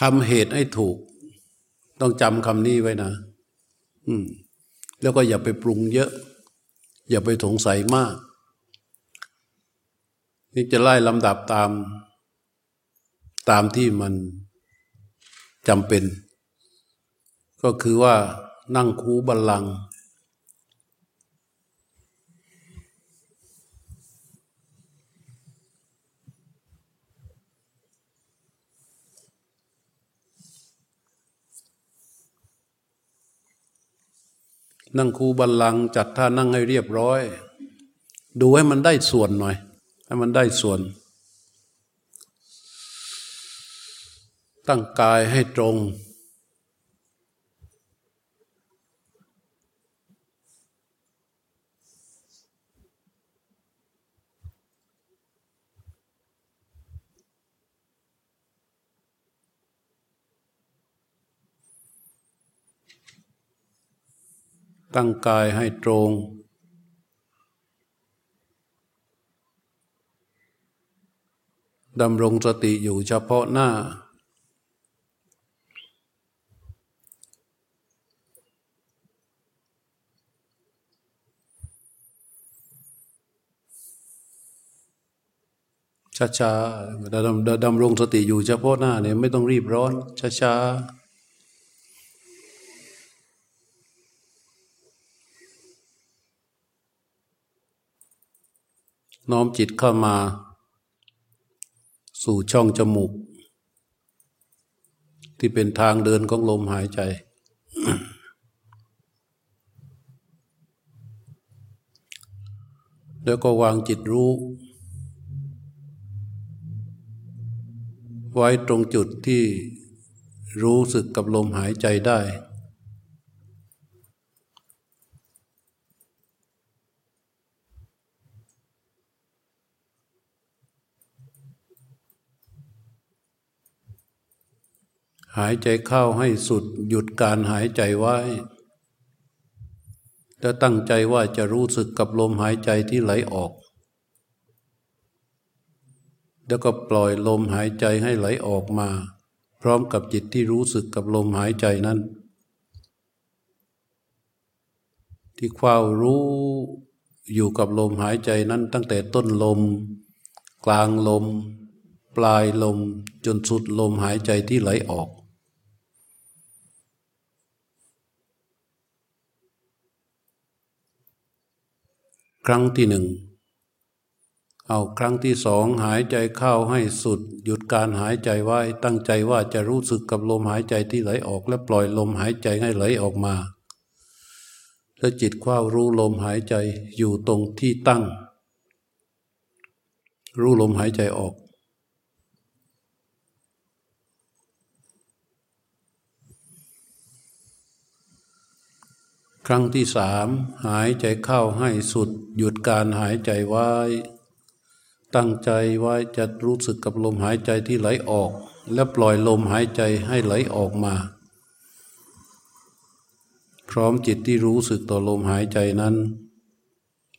ทำเหตุให้ถูก ต้องจำคำนี้ไว้นะ อืม แล้วก็อย่าไปปรุงเยอะ อย่าไปสงสัยมาก นี่จะไล่ลำดับตาม ตามที่มันจำเป็น ก็คือว่านั่งคูบัลลังก์ นั่งคูบัลลังจัดท่านั่งให้เรียบร้อย ดูให้มันได้ส่วนหน่อย ให้มันได้ส่วน ตั้งกายให้ตรง ตั้งกายให้ตรง ดำรงสติอยู่เฉพาะหน้า ช้าๆดำดำรงสติอยู่เฉพาะหน้าเนี่ยไม่ต้องรีบร้อน ช้าๆ น้อมจิตเข้ามา สู่ช่องจมูก ที่เป็นทางเดินของลมหายใจ แล้วก็วางจิตรู้ ไว้ตรงจุดที่รู้สึกกับลมหายใจได้ หายใจเข้าให้สุดหยุดการหายใจไว้แล้วตั้งใจว่าจะรู้สึกกับลมหายใจที่ไหลออก แล้วก็ปล่อยลมหายใจให้ไหลออกมา พร้อมกับจิตที่รู้สึกกับลมหายใจนั้น ที่คว้ารู้อยู่กับลมหายใจนั้นตั้งแต่ต้นลม กลางลม ปลายลมจนสุดลมหายใจที่ไหลออก ครั้งที่หนึ่ง เอาครั้งที่สองหายใจเข้าให้สุด หยุดการหายใจไว้ ตั้งใจว่าจะรู้สึกกับลมหายใจที่ไหลออกและปล่อยลมหายใจให้ไหลออกมา แล้วจิตคว้ารู้ลมหายใจอยู่ตรงที่ตั้ง รู้ลมหายใจออก ครั้งที่สามหายใจเข้าให้สุด หยุดการหายใจไว้ ตั้งใจไว้จะรู้สึกกับลมหายใจที่ไหลออก และปล่อยลมหายใจให้ไหลออกมา พร้อมจิตที่รู้สึกต่อลมหายใจนั้น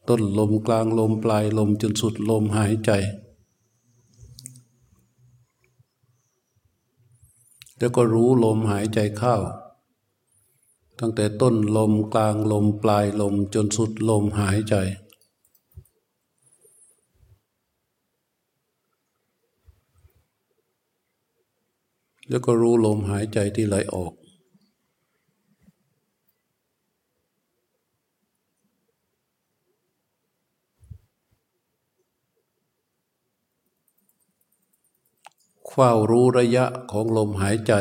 ต้นลมกลางลมปลายลมจนสุดลมหายใจ แล้วก็รู้ลมหายใจเข้า ตั้งแต่ต้นลมกลางลมปลายลมจนสุดลมหายใจ แล้วก็รู้ลมหายใจที่ไหลออก เฝ้ารู้ระยะของลมหายใจ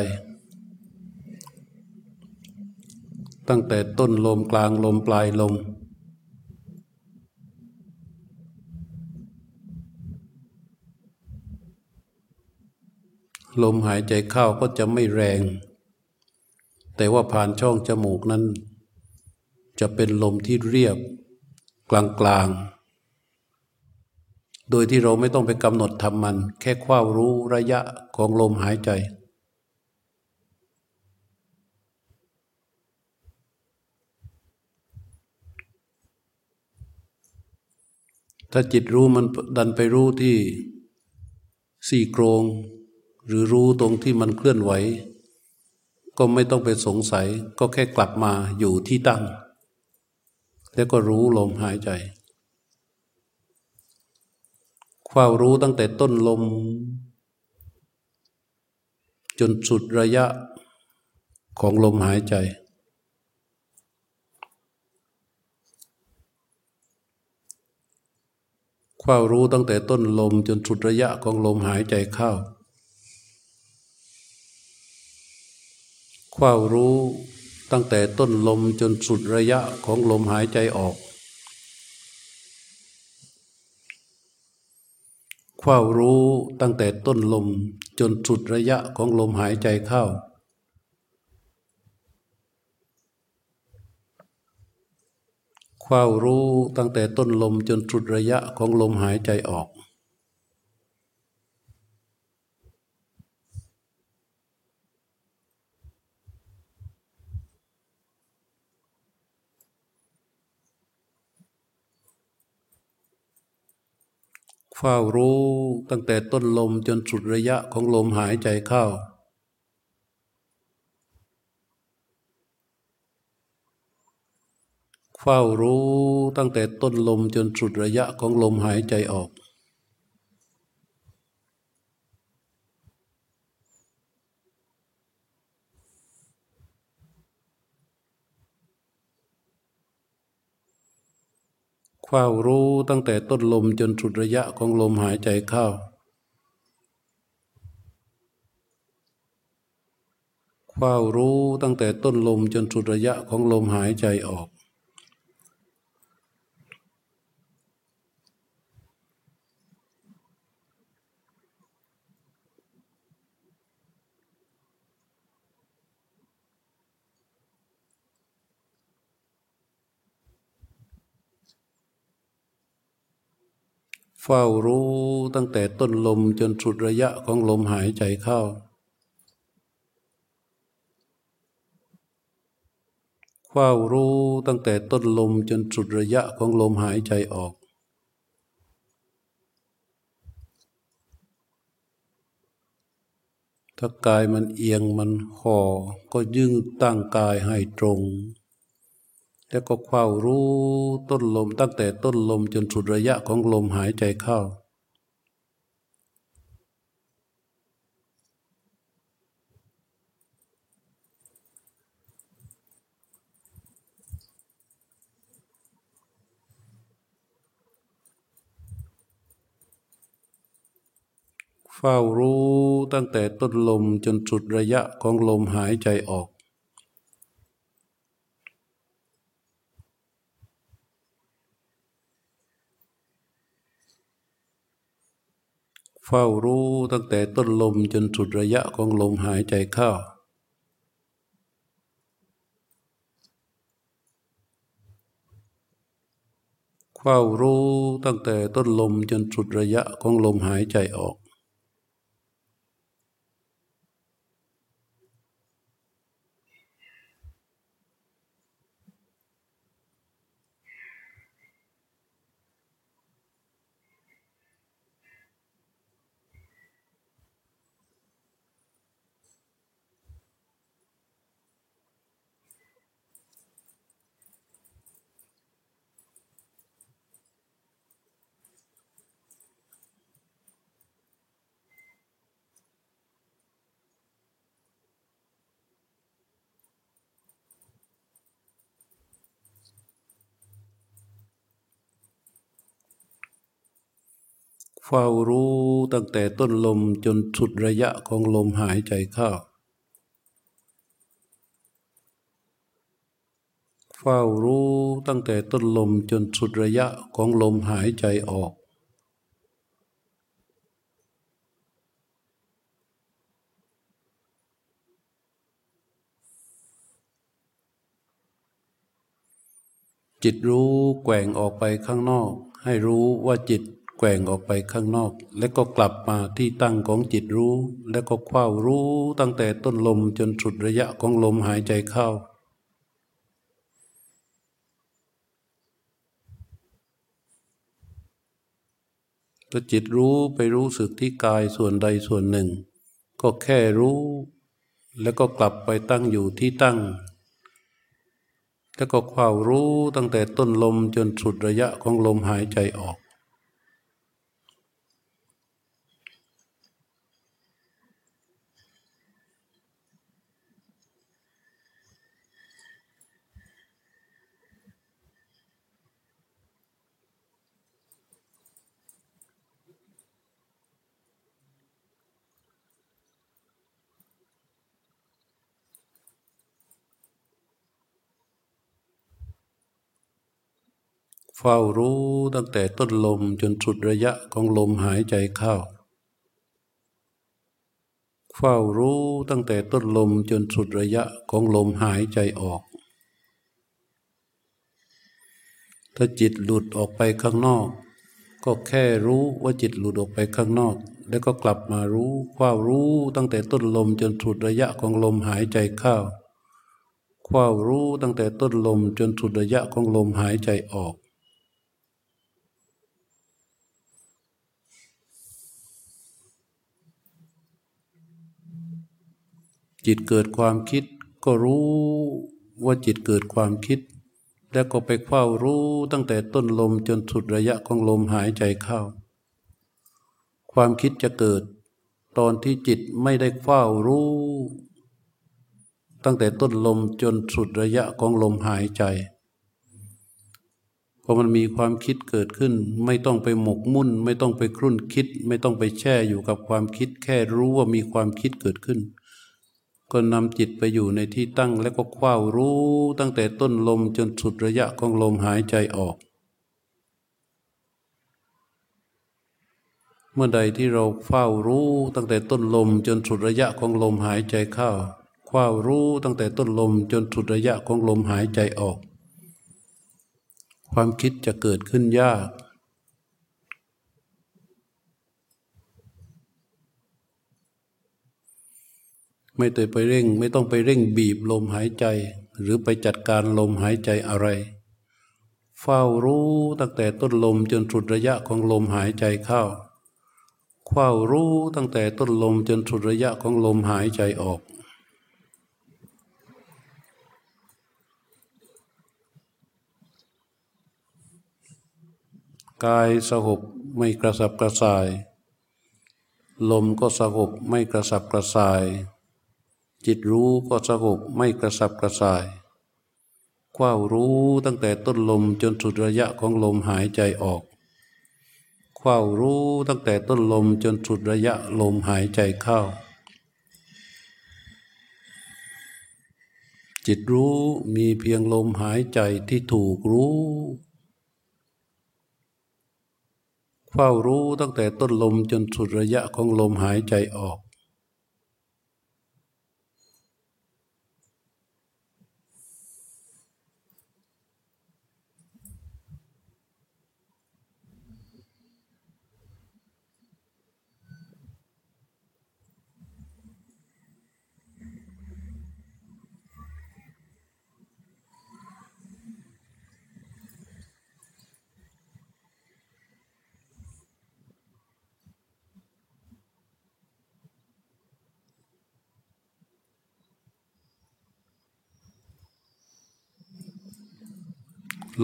ตั้งแต่ต้นลมกลางลมปลายลม ลมหายใจเข้าก็จะไม่แรง แต่ว่าผ่านช่องจมูกนั้น จะเป็นลมที่เรียบกลางๆโดยที่เราไม่ต้องไปกำหนดทำมัน แค่คว้ารู้ระยะของลมหายใจ ถ้าจิตรู้มันดันไปรู้ที่สี่โครง หรือรู้ตรงที่มันเคลื่อนไหว ก็ไม่ต้องไปสงสัย ก็แค่กลับมาอยู่ที่ตั้ง แล้วก็รู้ลมหายใจความรู้ตั้งแต่ต้นลม จนสุดระยะของลมหายใจ ความรู้ตั้งแต่ต้นลมจนสุดระยะของลมหายใจเข้าความรู้ตั้งแต่ต้นลมจนสุดระยะของลมหายใจออกความรู้ตั้งแต่ต้นลมจนสุดระยะของลมหายใจเข้า ความรู้ตั้งแต่ต้นลมจนสุดระยะของลมหายใจออก เฝ้ารู้ตั้งแต่ต้นลมจนสุดระยะของลมหายใจเข้า เฝ้ารู้ตั้งแต่ต้นลมจนสุดระยะของลมหายใจออก เฝ้ารู้ตั้งแต่ต้นลมจนสุดระยะของลมหายใจเข้าเฝ้ารู้ตั้งแต่ต้นลมจนสุดระยะของลมหายใจออก เฝ้ารู้ตั้งแต่ต้นลมจนสุดระยะของลมหายใจเข้า เฝ้ารู้ตั้งแต่ต้นลมจนสุดระยะของลมหายใจออกถ้ากายมันเอียงมันห่อก็ยึงตั้งกายให้ตรง แล้วก็เฝ้ารู้ต้นลมตั้งแต่ต้นลมจนสุดระยะของลมหายใจเข้า เฝ้ารู้ตั้งแต่ต้นลมจนสุดระยะของลมหายใจออก เฝ้ารู้ตั้งแต่ต้นลมจนสุดระยะของลมหายใจเข้า เฝ้ารู้ตั้งแต่ต้นลมจนสุดระยะของลมหายใจออก เฝ้ารู้ตั้งแต่ต้นลมจนสุดระยะของลมหายใจเข้าเฝ้ารู้ตั้งแต่ต้นลมจนสุดระยะของลมหายใจออก จิตรู้แกว่งออกไปข้างนอก ให้รู้ว่าจิต แกว่งออกไปข้างนอก แล้วก็กลับมาที่ตั้งของจิตรู้ แล้วก็คว้ารู้ตั้งแต่ต้นลมจนสุดระยะของลมหายใจเข้าพอจิตรู้ไปรู้สึกที่กายส่วนใดส่วนหนึ่ง ก็แค่รู้ แล้วก็กลับไปตั้งอยู่ที่ตั้ง แล้วก็ความรู้ตั้งแต่ต้นลมจนสุดระยะของลมหายใจออก เฝ้ารู้ตั้งแต่ต้นลมจนสุดระยะของลมหายใจเข้า เฝ้ารู้ตั้งแต่ต้นลมจนสุดระยะของลมหายใจออก ถ้าจิตหลุดออกไปข้างนอก ก็แค่รู้ว่าจิตหลุดออกไปข้างนอก แล้วก็กลับมารู้เฝ้ารู้ตั้งแต่ต้นลมจนสุดระยะของลมหายใจเข้าเฝ้ารู้ตั้งแต่ต้นลมจนสุดระยะของลมหายใจออก จิตเกิดความคิด ก็รู้ว่าจิตเกิดความคิด แล้วก็ไปเฝ้ารู้ตั้งแต่ต้นลมจนสุดระยะของลมหายใจเข้า ความคิดจะเกิด ตอนที่จิตไม่ได้เฝ้ารู้ ตั้งแต่ต้นลมจนสุดระยะของลมหายใจพอมันมีความคิดเกิดขึ้น ไม่ต้องไปหมกมุ่น ไม่ต้องไปครุ่นคิด ไม่ต้องไปแช่อยู่กับความคิด แค่รู้ว่ามีความคิดเกิดขึ้น ก็นำจิตไปอยู่ในที่ตั้งแล้วก็คว้ารู้ตั้งแต่ต้นลมจนสุดระยะของลมหายใจออก เมื่อใดที่เราเฝ้ารู้ตั้งแต่ต้นลมจนสุดระยะของลมหายใจเข้าคว้ารู้ตั้งแต่ต้นลมจนสุดระยะของลมหายใจออก ความคิดจะเกิดขึ้นยาก ไม่ต้องไปเร่ง ไม่ต้องไปเร่งบีบลมหายใจ หรือไปจัดการลมหายใจอะไรเฝ้ารู้ตั้งแต่ต้นลมจนสุดระยะของลมหายใจเข้าเฝ้ารู้ตั้งแต่ต้นลมจนสุดระยะของลมหายใจออกกายสงบไม่กระสับกระส่าย ลมก็สงบไม่กระสับกระส่าย จิตรู้ก็สงบไม่กระสับกระส่ายคว้ารู้ตั้งแต่ต้นลมจนสุดระยะของลมหายใจออกคว้ารู้ตั้งแต่ต้นลมจนสุดระยะลมหายใจเข้า จิตรู้มีเพียงลมหายใจที่ถูกรู้เฝ้ารู้ตั้งแต่ต้นลมจนสุดระยะของลมหายใจออก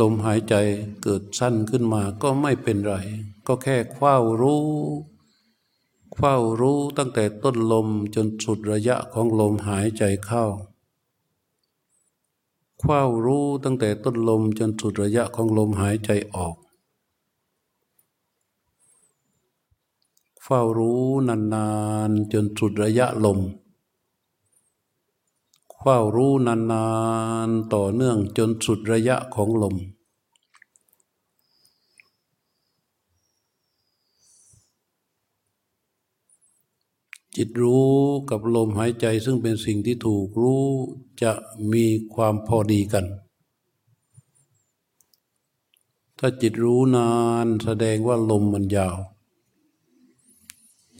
ลมหายใจเกิดสั้นขึ้นมาก็ไม่เป็นไร ก็แค่เฝ้ารู้เฝ้ารู้ตั้งแต่ต้นลมจนสุดระยะของลมหายใจเข้าเฝ้ารู้ตั้งแต่ต้นลมจนสุดระยะของลมหายใจออก เฝ้ารู้นานๆจนสุดระยะลม เฝ้ารู้นานๆ ต่อเนื่องจนสุดระยะของลม จิตรู้กับลมหายใจซึ่งเป็นสิ่งที่ถูกรู้จะมีความพอดีกัน ถ้าจิตรู้นานแสดงว่าลมมันยาว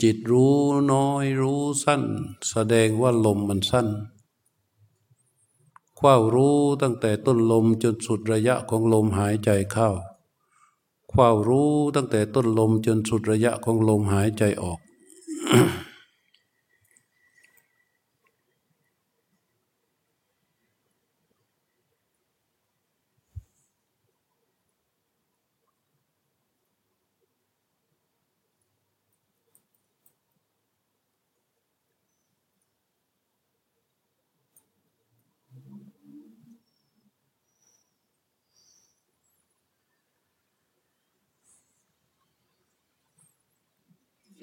จิตรู้น้อยรู้สั้น แสดงว่าลมมันสั้น เฝ้ารู้ตั้งแต่ต้นลมจนสุดระยะของลมหายใจเข้าเฝ้ารู้ตั้งแต่ต้นลมจนสุดระยะของลมหายใจออก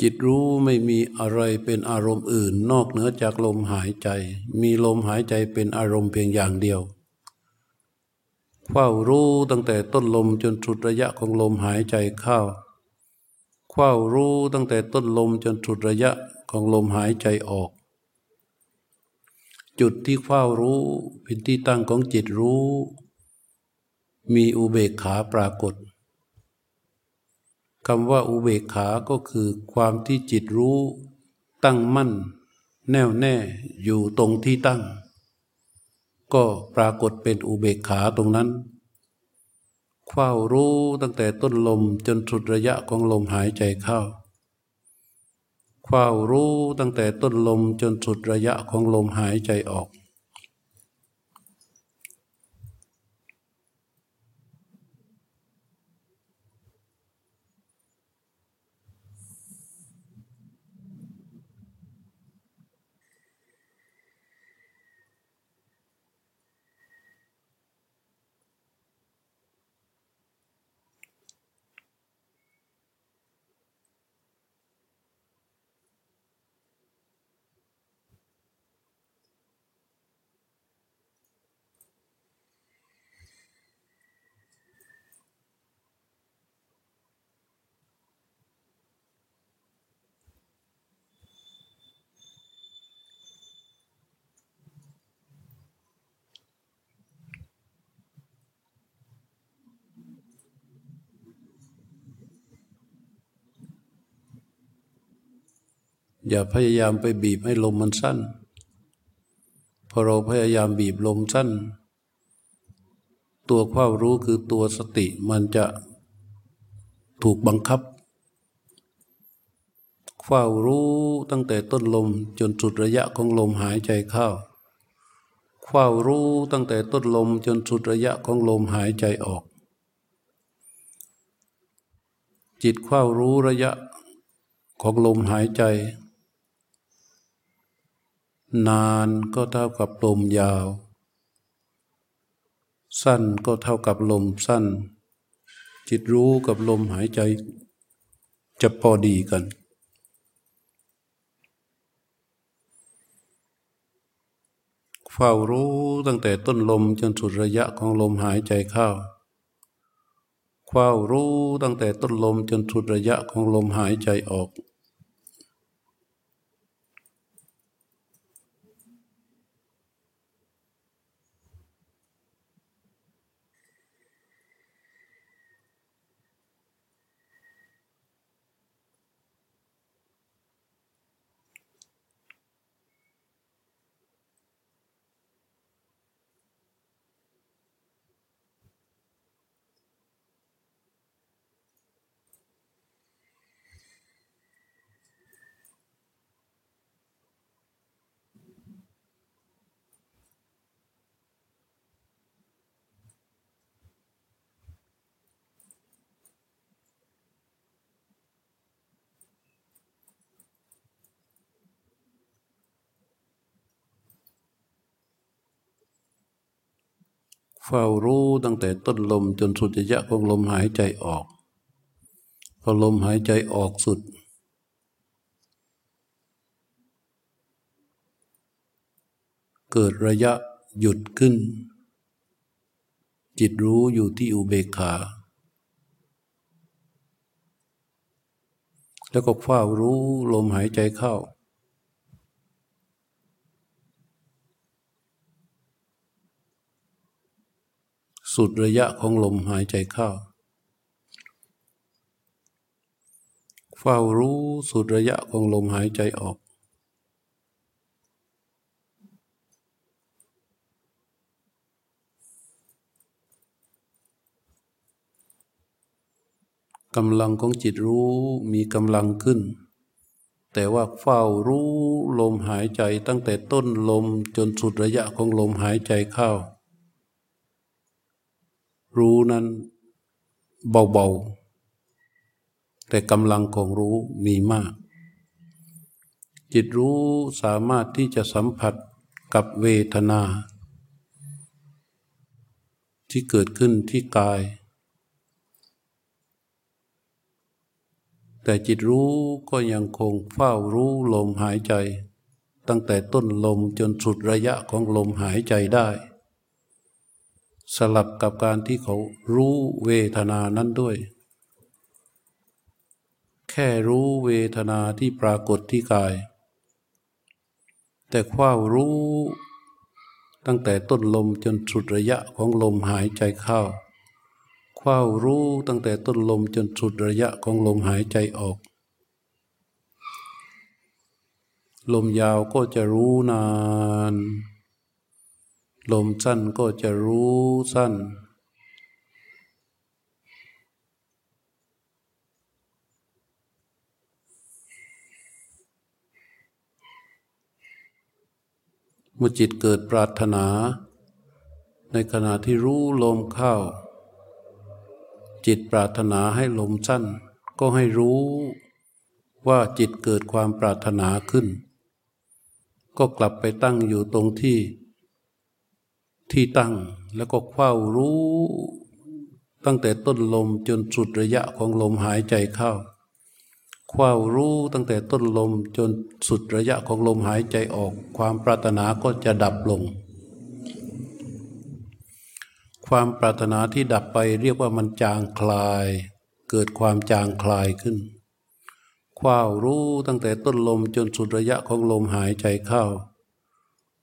จิตรู้ไม่มีอะไรเป็นอารมณ์อื่น นอกเหนือจากลมหายใจ มีลมหายใจเป็นอารมณ์เพียงอย่างเดียวเฝ้ารู้ตั้งแต่ต้นลมจนสุดระยะของลมหายใจเข้าเฝ้ารู้ตั้งแต่ต้นลมจนสุดระยะของลมหายใจออก จุดที่เฝ้ารู้เป็นที่ตั้งของจิตรู้ มีอุเบกขาปรากฏ คำว่าอุเบกขาก็คือความที่จิตรู้ตั้งมั่น แน่วแน่อยู่ตรงที่ตั้ง ก็ปรากฏเป็นอุเบกขาตรงนั้นเฝ้ารู้ตั้งแต่ต้นลมจนสุดระยะของลมหายใจเข้าเฝ้ารู้ตั้งแต่ต้นลมจนสุดระยะของลมหายใจออก อย่าพยายามไปบีบให้ลมมันสั้น พอเราพยายามบีบลมสั้น ตัวความรู้คือตัวสติมันจะถูกบังคับเฝ้ารู้ตั้งแต่ต้นลมจนสุดระยะของลมหายใจเข้าเฝ้ารู้ตั้งแต่ต้นลมจนสุดระยะของลมหายใจออก จิตเฝ้ารู้ระยะของลมหายใจ นานก็เท่ากับลมยาว สั้นก็เท่ากับลมสั้น จิตรู้กับลมหายใจจะพอดีกัน เฝ้ารู้ตั้งแต่ต้นลมจนสุดระยะของลมหายใจเข้าเฝ้ารู้ตั้งแต่ต้นลมจนสุดระยะของลมหายใจออก เฝ้ารู้ตั้งแต่ต้นลมจนสุดระยะของลมหายใจออก พอลมหายใจออกสุด เกิดระยะหยุดขึ้น จิตรู้อยู่ที่อุเบกขา แล้วก็เฝ้ารู้ลมหายใจเข้า สุดระยะของลมหายใจเข้า เฝ้ารู้สุดระยะของลมหายใจออก กำลังของจิตรู้มีกำลังขึ้น แต่ว่าเฝ้ารู้ลมหายใจตั้งแต่ต้นลมจนสุดระยะของลมหายใจเข้า รู้นั้นเบาๆ แต่กำลังของรู้มีมาก จิตรู้สามารถที่จะสัมผัสกับเวทนา ที่เกิดขึ้นที่กาย แต่จิตรู้ก็ยังคงเฝ้ารู้ลมหายใจ ตั้งแต่ต้นลมจนสุดระยะของลมหายใจได้ สลับกับการที่เขารู้เวทนานั้นด้วย แค่รู้เวทนาที่ปรากฏที่กาย แต่ความรู้ตั้งแต่ต้นลมจนสุดระยะของลมหายใจเข้าความรู้ตั้งแต่ต้นลมจนสุดระยะของลมหายใจออก ลมยาวก็จะรู้นาน ลมสั้นก็จะรู้สั้น เมื่อจิตเกิดปรารถนา ในขณะที่รู้ลมเข้า จิตปรารถนาให้ลมสั้น ก็ให้รู้ว่าจิตเกิดความปรารถนาขึ้น ก็กลับไปตั้งอยู่ตรงที่ ที่ตั้งแล้วก็เฝ้ารู้ ตั้งแต่ต้นลมจนสุดระยะของลมหายใจเข้าเฝ้ารู้ตั้งแต่ต้นลมจนสุดระยะของลมหายใจออก ความปรารถนาก็จะดับลง ความปรารถนาที่ดับไปเรียกว่ามันจางคลาย เกิดความจางคลายขึ้นความรู้ตั้งแต่ต้นลมจนสุดระยะของลมหายใจเข้า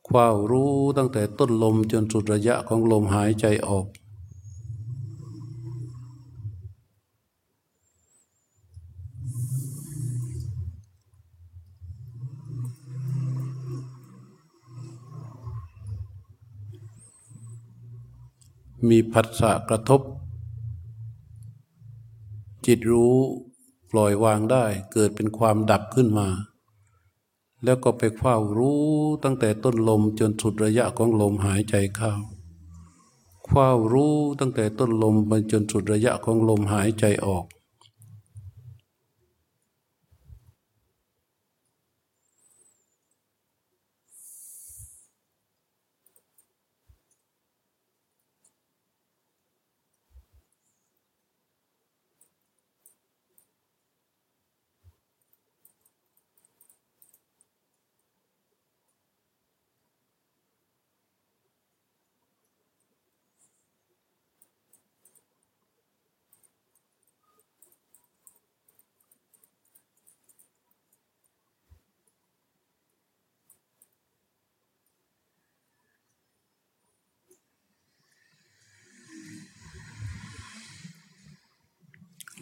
ความรู้ตั้งแต่ต้นลมจนสุดระยะของลมหายใจออก มีผัสสะกระทบ จิตรู้ปล่อยวางได้เกิดเป็นความดับขึ้นมา แล้วก็ไปเฝ้ารู้ตั้งแต่ต้นลมจนสุดระยะของลมหายใจเข้าเฝ้ารู้ตั้งแต่ต้นลมไปจนสุดระยะของลมหายใจออก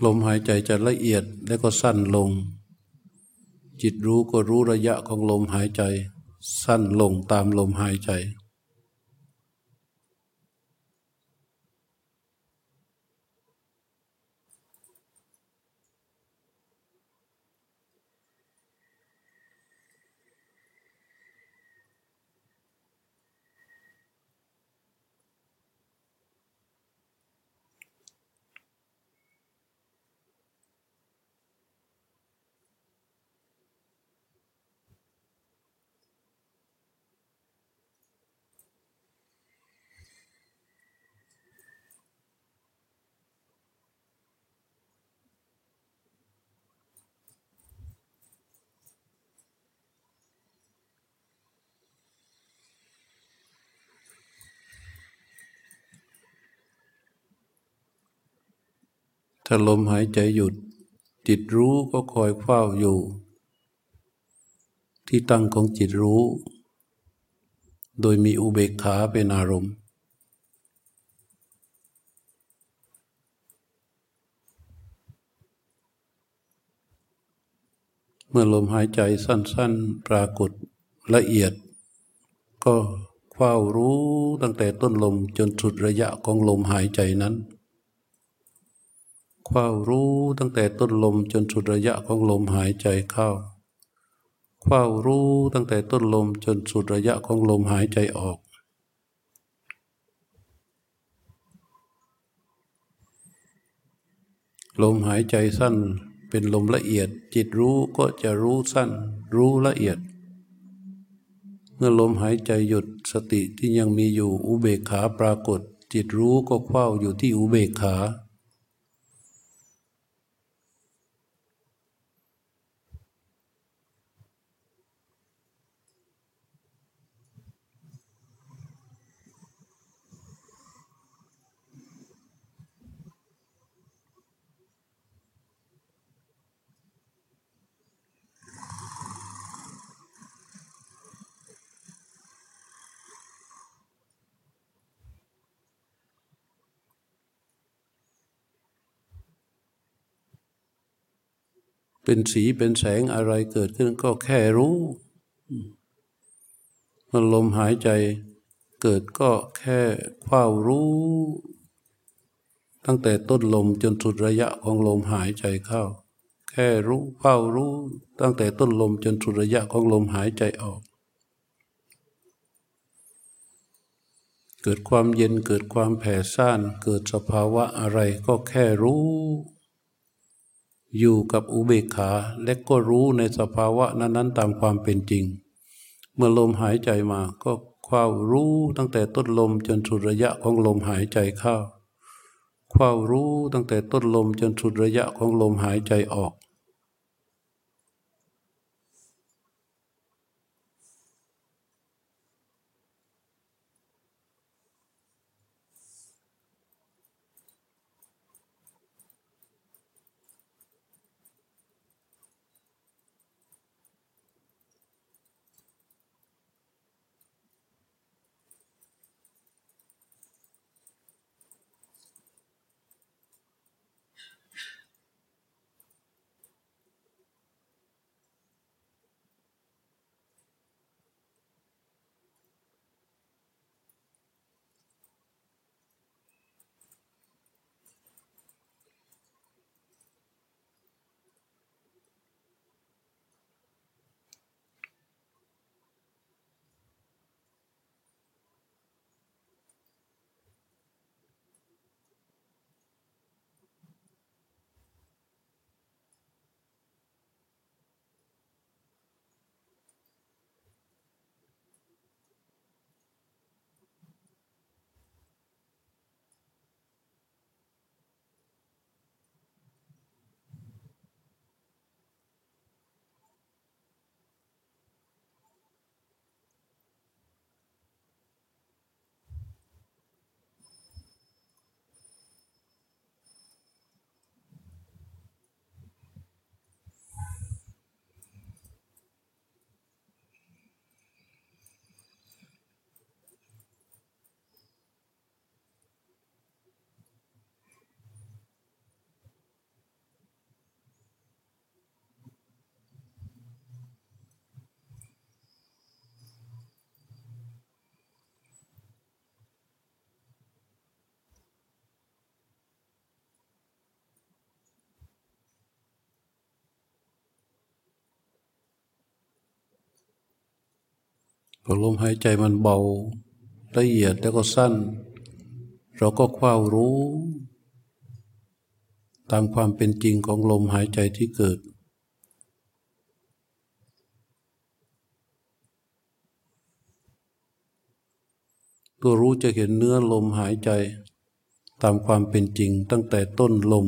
ลมหายใจจะละเอียดและก็สั้นลง จิตรู้ก็รู้ระยะของลมหายใจ สั้นลงตามลมหายใจ ถ้าลมหายใจหยุด จิตรู้ก็คอยเฝ้าอยู่ ที่ตั้งของจิตรู้ โดยมีอุเบกขาเป็นอารมณ์ เมื่อลมหายใจสั้น ๆ ปรากฏละเอียด ก็เฝ้ารู้ตั้งแต่ต้นลมจนสุดระยะของลมหายใจนั้น ความรู้ตั้งแต่ต้นลมจนสุดระยะของลมหายใจเข้าความรู้ตั้งแต่ต้นลมจนสุดระยะของลมหายใจออก ลมหายใจสั้นเป็นลมละเอียด จิตรู้ก็จะรู้สั้น รู้ละเอียด เมื่อลมหายใจหยุดสติที่ยังมีอยู่อุเบกขาปรากฏ จิตรู้ก็เฝ้าอยู่ที่อุเบกขา เป็นสีเป็นแสงอะไรเกิดขึ้นก็แค่รู้มันลมหายใจเกิดก็แค่เฝ้ารู้ ตั้งแต่ต้นลมจนสุดระยะของลมหายใจเข้า แค่รู้เฝ้ารู้ ตั้งแต่ต้นลมจนสุดระยะของลมหายใจออก เกิดความเย็นเกิดความแผ่ซ่าน เกิดสภาวะอะไรก็แค่รู้ อยู่กับอุเบกขาและก็รู้ในสภาวะนั้นๆ ตามความเป็นจริง เมื่อลมหายใจมาก็ความรู้ตั้งแต่ต้นลมจนสุดระยะของลมหายใจเข้าความรู้ตั้งแต่ต้นลมจนสุดระยะของลมหายใจออก พอลมหายใจมันเบาละเอียดแล้วก็สั้น เราก็คว้ารู้ ตามความเป็นจริงของลมหายใจที่เกิด ตัวรู้จะเห็นเนื้อลมหายใจ ตามความเป็นจริงตั้งแต่ต้นลม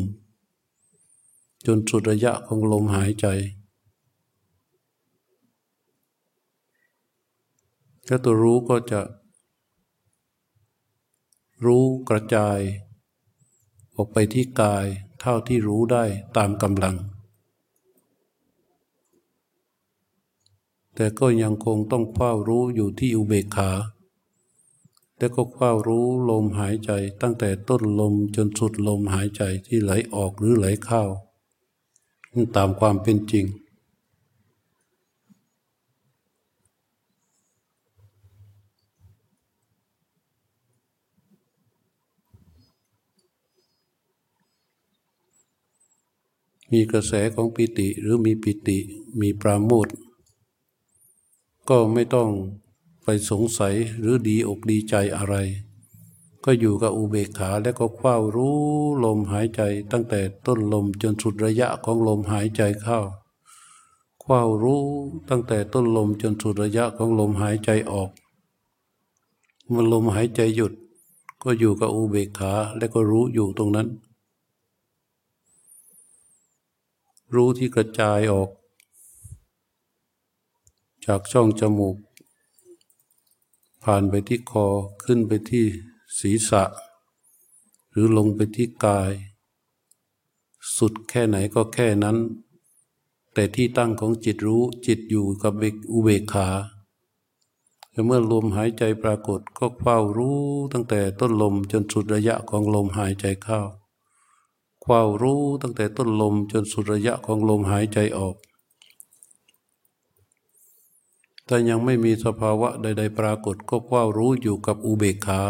จนสุดระยะของลมหายใจ แล้วตัวรู้ก็จะ รู้กระจาย ออกไปที่กาย เท่าที่รู้ได้ตามกำลัง แต่ก็ยังคงต้องเฝ้ารู้อยู่ที่อุเบกขา แล้วก็เฝ้ารู้ลมหายใจตั้งแต่ต้นลมจนสุดลมหายใจที่ไหลออกหรือไหลเข้าตามความเป็นจริง มีกระแสของปิติหรือมีปิติมีปราโมทก็ไม่ต้องไปสงสัยหรือดีอกดีใจอะไร ก็อยู่กับอุเบกขาและก็คว้ารู้ลมหายใจตั้งแต่ต้นลมจนสุดระยะของลมหายใจเข้าคว้ารู้ตั้งแต่ต้นลมจนสุดระยะของลมหายใจออก เมื่อลมหายใจหยุด ก็อยู่กับอุเบกขาและก็รู้อยู่ตรงนั้น รู้ที่กระจายออก จากช่องจมูก ผ่านไปที่คอขึ้นไปที่ศีรษะ หรือลงไปที่กาย สุดแค่ไหนก็แค่นั้น แต่ที่ตั้งของจิตรู้จิตอยู่กับอุเบกขาแต่เมื่อลมหายใจปรากฏก็เฝ้ารู้ตั้งแต่ต้นลมจนสุดระยะของลมหายใจเข้า เฝ้ารู้ตั้งแต่ต้นลมจนสุดระยะของลมหายใจออก แต่ยังไม่มีสภาวะใด ๆ ปรากฏก็เฝ้ารู้อยู่กับอุเบกขา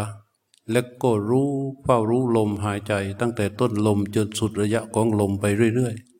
และก็รู้เฝ้ารู้ลมหายใจ ตั้งแต่ต้นลมจนสุดระยะของลมไปเรื่อย ๆ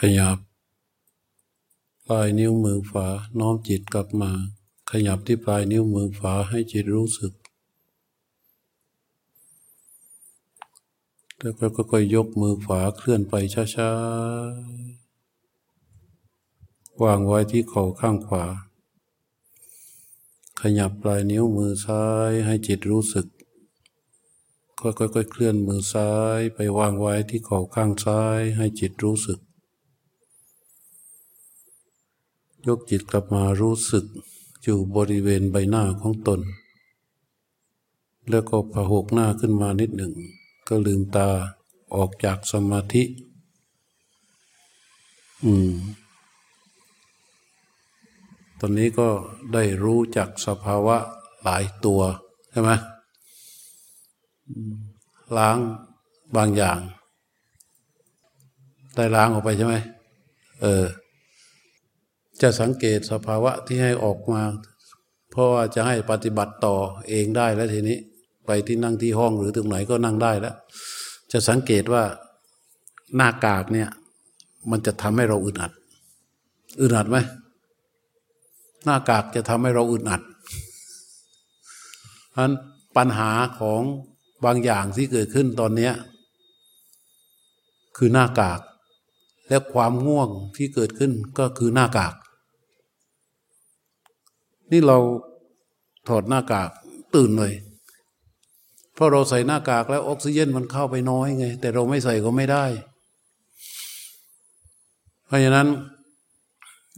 ขยับปลายนิ้วมือฝาน้อมจิตกลับมา ขยับที่ปลายนิ้วมือฝาให้จิตรู้สึกแล้วก็ค่อยๆยกมือขวาเคลื่อนไปช้าๆวางไว้ที่เข่าข้างขวา ขยับปลายนิ้วมือซ้ายให้จิตรู้สึก ค่อยๆเคลื่อนมือซ้ายไปวางไว้ที่ขอบข้างซ้ายให้จิตรู้สึก ยกจิตกลับมารู้สึกอยู่บริเวณใบหน้าของตน แล้วก็ผหกหน้าขึ้นมานิดหนึ่ง ก็ลืมตาออกจากสมาธิ อืม ตอนนี้ก็ได้รู้จักสภาวะหลายตัวใช่ไหมล้างบางอย่าง ได้ล้างออกไปใช่ไหมเออ จะสังเกตสภาวะที่ให้ออกมา เพราะว่าจะให้ปฏิบัติต่อเองได้แล้วทีนี้ไปที่นั่งที่ห้องหรือตรงไหนก็นั่งได้แล้ว จะสังเกตว่าหน้ากากเนี่ยมันจะทำให้เราอึดอัด อึดอัดไหมหน้ากากจะทำให้เราอึดอัดนั้นปัญหาของบางอย่างที่เกิดขึ้นตอนนี้คือหน้ากาก และความง่วงที่เกิดขึ้นก็คือหน้ากาก นี่เราถอดหน้ากากตื่นเลย เพราะเราใส่หน้ากากแล้วออกซิเจนมันเข้าไปน้อยไง แต่เราไม่ใส่ก็ไม่ได้ เพราะฉะนั้น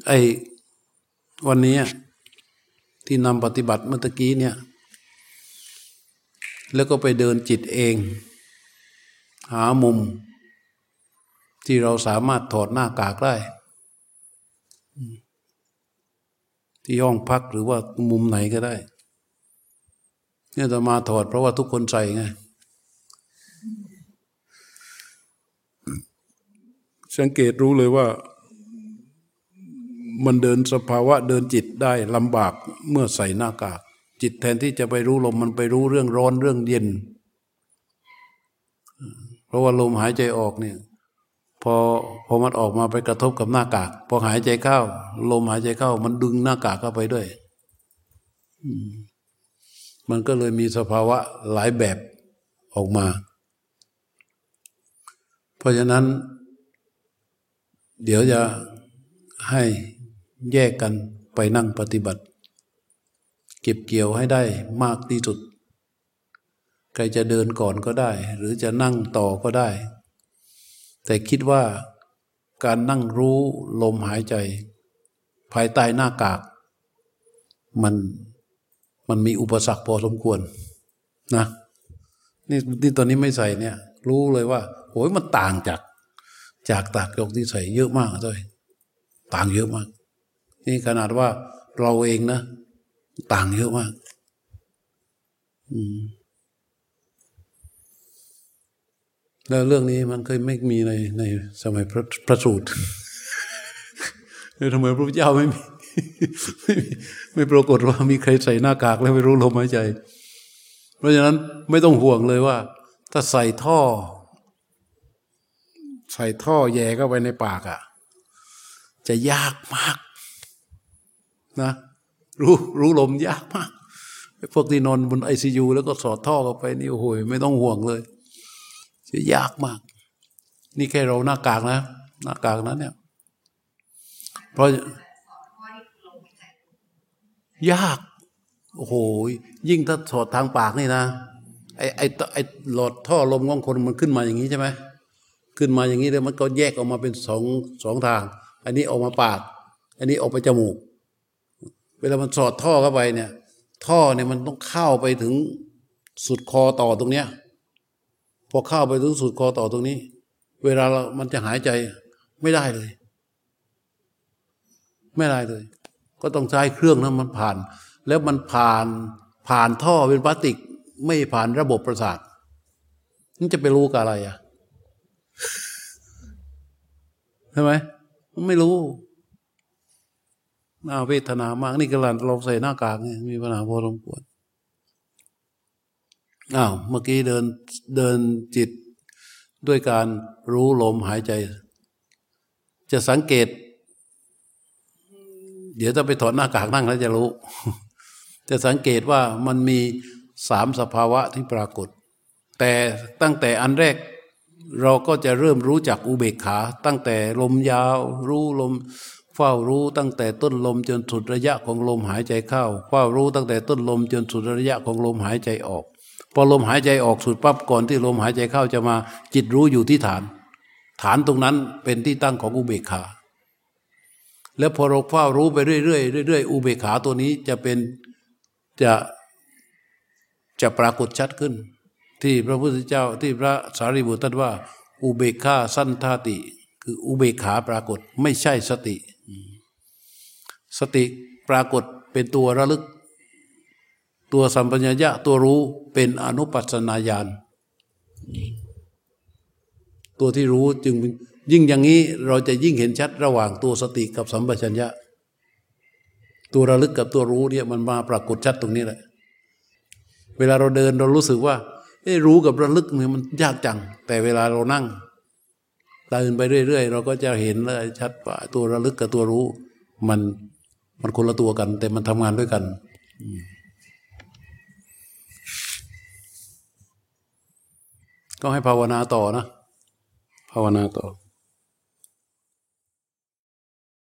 ไอ้วันนี้ที่นำปฏิบัติเมื่อกี้เนี่ย แล้วก็ไปเดินจิตเอง หามุม ที่เราสามารถถอดหน้ากากได้ ที่ห้องพักหรือว่ามุมไหนก็ได้ เนี่ยจะมาถอดเพราะว่าทุกคนใส่ไง สังเกตรู้เลยว่า มันเดินสภาวะเดินจิตได้ลำบากเมื่อใส่หน้ากาก จิตแทนที่จะไปรู้ลมมันไปรู้เรื่องร้อนเรื่องเย็น เพราะว่าลมหายใจออกเนี่ย พอพอมันออกมาไปกระทบกับหน้ากาก พอหายใจเข้า ลมหายใจเข้า มันดึงหน้ากากเข้าไปด้วย มันก็เลยมีสภาวะหลายแบบออกมา เพราะฉะนั้น เดี๋ยวจะให้แยกกันไปนั่งปฏิบัติ เก็บเกี่ยวให้ได้มากที่สุด ใครจะเดินก่อนก็ได้ หรือจะนั่งต่อก็ได้ แต่คิดว่าการนั่งรู้ลมหายใจ ภายใต้หน้ากาก มันมันมีอุปสรรคพอสมควรนะนี่นี่ตอนนี้ไม่ใส่เนี่ย รู้เลยว่าโอ้ยมันต่างจากจากตากยกที่ใส่เยอะมากเลยต่างเยอะมาก นี่ขนาดว่าเราเองนะ ต่างเยอะมาก แล้วเรื่องนี้มันเคยไม่มีในในสมัยพระพระสูตรทำไมพระพุทธเจ้าไม่มีไม่ไม่ปรากฏว่ามีใครใส่หน้ากากแล้วไม่รู้ลมหายใจ เพราะฉะนั้นไม่ต้องห่วงเลยว่า ถ้าใส่ท่อ ใส่ท่อแย่เข้าไปในปากอะ่ะ จะยากมากนะรู้รู้ลมยากมากพวกที่นอนบนไอซียูแล้วก็สอดท่อเข้าไปนี่โอ้โหไม่ต้องห่วงเลย จะยากมาก นี่แค่เราหน้ากากนะ หน้ากากนั้นเนี่ย เพราะยาก โอ้โห ยิ่งถ้าสอดทางปากนี่นะ ไอไอไอหลอดท่อลมของคนมันขึ้นมาอย่างนี้ใช่ไหม ขึ้นมาอย่างนี้แล้วมันก็แยกออกมาเป็นสองสองทาง อันนี้ออกมาปาก อันนี้ออกไปจมูก เวลามันสอดท่อเข้าไปเนี่ย ท่อเนี่ยมันต้องเข้าไปถึงสุดคอต่อตรงเนี้ย พอเข้าไปถึงสุดคอต่อตรงนี้ เวลาเรามันจะหายใจไม่ได้เลย ไม่ได้เลย ก็ต้องใช้เครื่องนั้นมันผ่าน แล้วมันผ่านผ่านท่อเป็นพลาสติก ไม่ผ่านระบบประสาทมันจะไปรู้กับอะไรอะใช่ไหมมันไม่รู้น่าเวทนามาก นี่กระลันเราใส่หน้ากากเนี่ยมีปัญหาพอสมควร อ้าวเมื่อกี้เดินเดินจิตด้วยการรู้ลมหายใจ จะสังเกต เดี๋ยวจะไปถอดหน้ากากนั่งแล้วจะรู้ จะสังเกตว่ามันมีสามสภาวะที่ปรากฏ แต่ตั้งแต่อันแรกเราก็จะเริ่มรู้จักอุเบกขา ตั้งแต่ลมยาว รู้ลมเฝ้ารู้ตั้งแต่ต้นลมจนสุดระยะของลมหายใจเข้าเฝ้ารู้ตั้งแต่ต้นลมจนสุดระยะของลมหายใจออก พอลมหายใจออกสุดปั๊บก่อนที่ลมหายใจเข้าจะมา จิตรู้อยู่ที่ฐาน ฐานตรงนั้นเป็นที่ตั้งของอุเบกขา แล้วพอเราเฝ้ารู้ไปเรื่อยๆเรื่อยๆอุเบกขาตัวนี้จะเป็นจะจะปรากฏชัดขึ้น ที่พระพุทธเจ้าที่พระสารีบุตรตรัสว่า อุเบกขาสันทาติ คืออุเบกขาปรากฏไม่ใช่สติ สติปรากฏเป็นตัวระลึก ตัวสัมปญญะตัวรู้เป็นอนุปัสนาญาณตัวที่รู้จึงยิ่งอย่างนี้เราจะยิ่งเห็นชัดระหว่างตัวสติกับสัมปชัญญะ ตัวระลึกกับตัวรู้เนี่ยมันมาปรากฏชัดตรงนี้แหละ เวลาเราเดินเรารู้สึกว่าเอ้รู้กับระลึกเนี่ยมันยากจัง แต่เวลาเรานั่งเดินไปเรื่อยๆ เราก็จะเห็นเลยชัดว่าตัวระลึกกับตัวรู้ มันมันคนละตัวกัน แต่มันทำงานด้วยกัน ก็ให้ภาวนาต่อนะ ภาวนาต่อ